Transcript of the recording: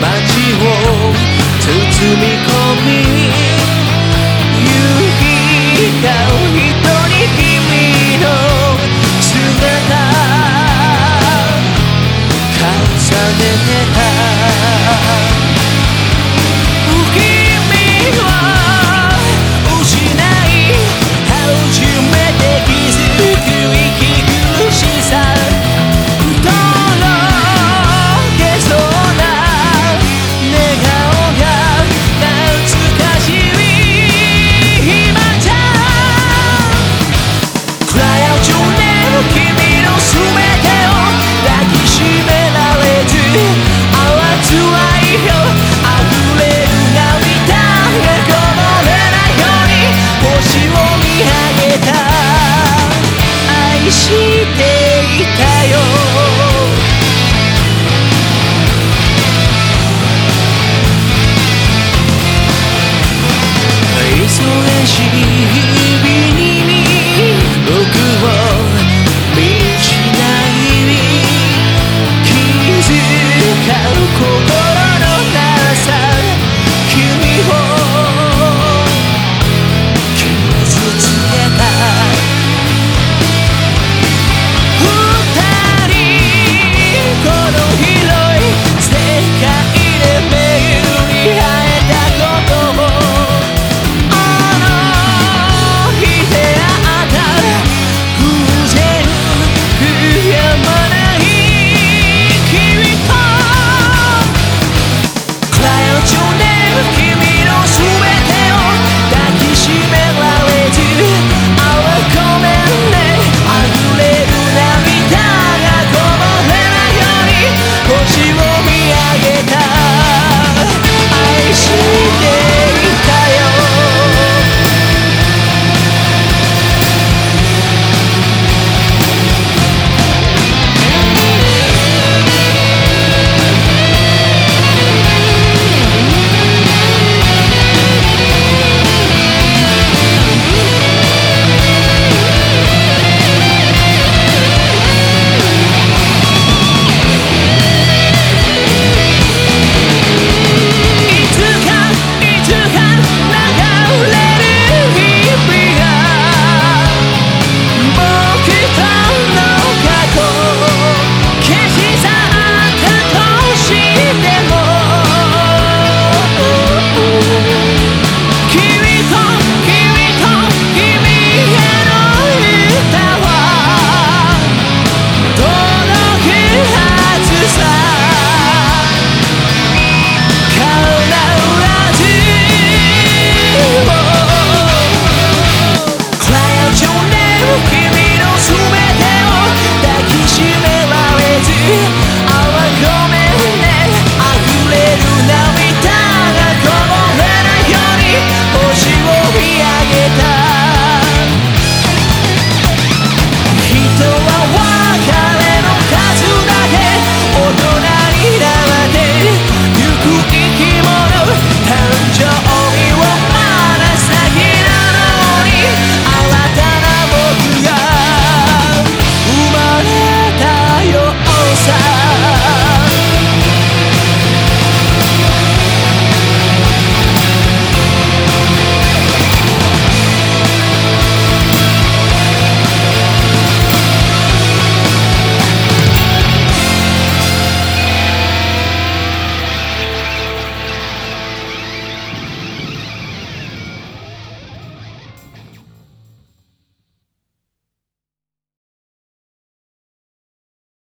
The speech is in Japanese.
街を包み込み愛していた。